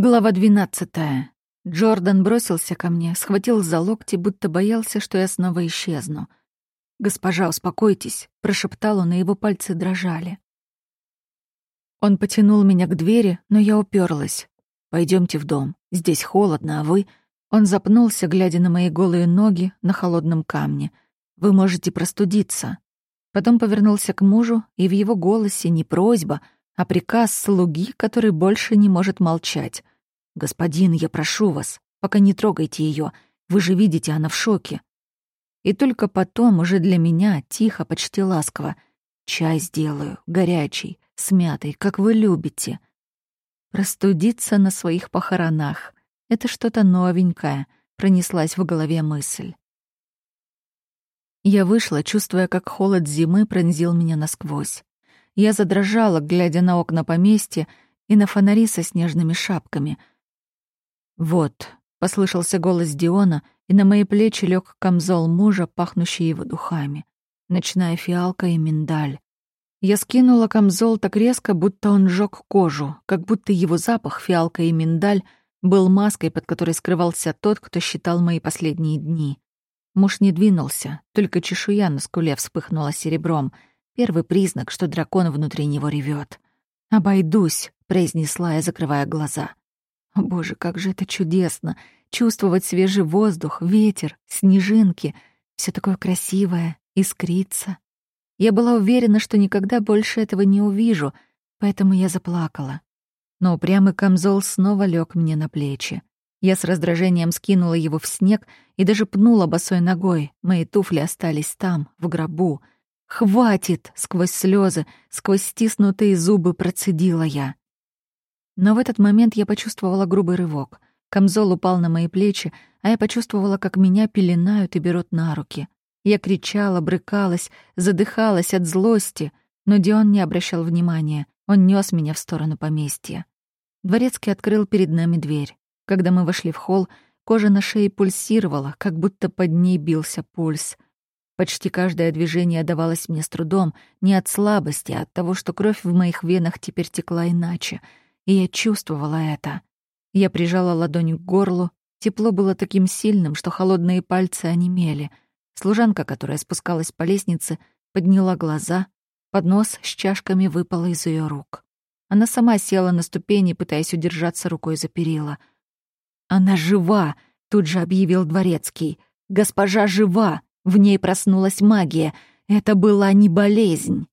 Глава двенадцатая. Джордан бросился ко мне, схватил за локти, будто боялся, что я снова исчезну. «Госпожа, успокойтесь», — прошептал он, и его пальцы дрожали. Он потянул меня к двери, но я уперлась. Пойдемте в дом. Здесь холодно, а вы...» Он запнулся, глядя на мои голые ноги на холодном камне. «Вы можете простудиться». Потом повернулся к мужу, и в его голосе не просьба, а приказ слуги, который больше не может молчать. «Господин, я прошу вас, пока не трогайте ее. Вы же видите, она в шоке». И только потом, уже для меня, тихо, почти ласково. «Чай сделаю, горячий, с мятой, как вы любите». Простудиться на своих похоронах — это что-то новенькое, пронеслась в голове мысль. Я вышла, чувствуя, как холод зимы пронзил меня насквозь. Я задрожала, глядя на окна поместья и на фонари со снежными шапками — «Вот», — послышался голос Диона, и на мои плечи лег камзол мужа, пахнущий его духами. Ночная фиалка и миндаль. Я скинула камзол так резко, будто он жёг кожу, как будто его запах, фиалка и миндаль, был маской, под которой скрывался тот, кто считал мои последние дни. Муж не двинулся, только чешуя на скуле вспыхнула серебром. Первый признак, что дракон внутри него ревет. «Обойдусь», — произнесла я, закрывая глаза. Боже, как же это чудесно! Чувствовать свежий воздух, ветер, снежинки. все такое красивое, искрится. Я была уверена, что никогда больше этого не увижу, поэтому я заплакала. Но упрямый камзол снова лег мне на плечи. Я с раздражением скинула его в снег и даже пнула босой ногой. Мои туфли остались там, в гробу. «Хватит!» — сквозь слезы, сквозь стиснутые зубы процедила я. Но в этот момент я почувствовала грубый рывок. Камзол упал на мои плечи, а я почувствовала, как меня пеленают и берут на руки. Я кричала, брыкалась, задыхалась от злости, но Дион не обращал внимания. Он нёс меня в сторону поместья. Дворецкий открыл перед нами дверь. Когда мы вошли в холл, кожа на шее пульсировала, как будто под ней бился пульс. Почти каждое движение давалось мне с трудом, не от слабости, а от того, что кровь в моих венах теперь текла иначе — и я чувствовала это. Я прижала ладонь к горлу, тепло было таким сильным, что холодные пальцы онемели. Служанка, которая спускалась по лестнице, подняла глаза, поднос с чашками выпал из ее рук. Она сама села на ступени, пытаясь удержаться рукой за перила. «Она жива!» — тут же объявил дворецкий. «Госпожа жива! В ней проснулась магия. Это была не болезнь!»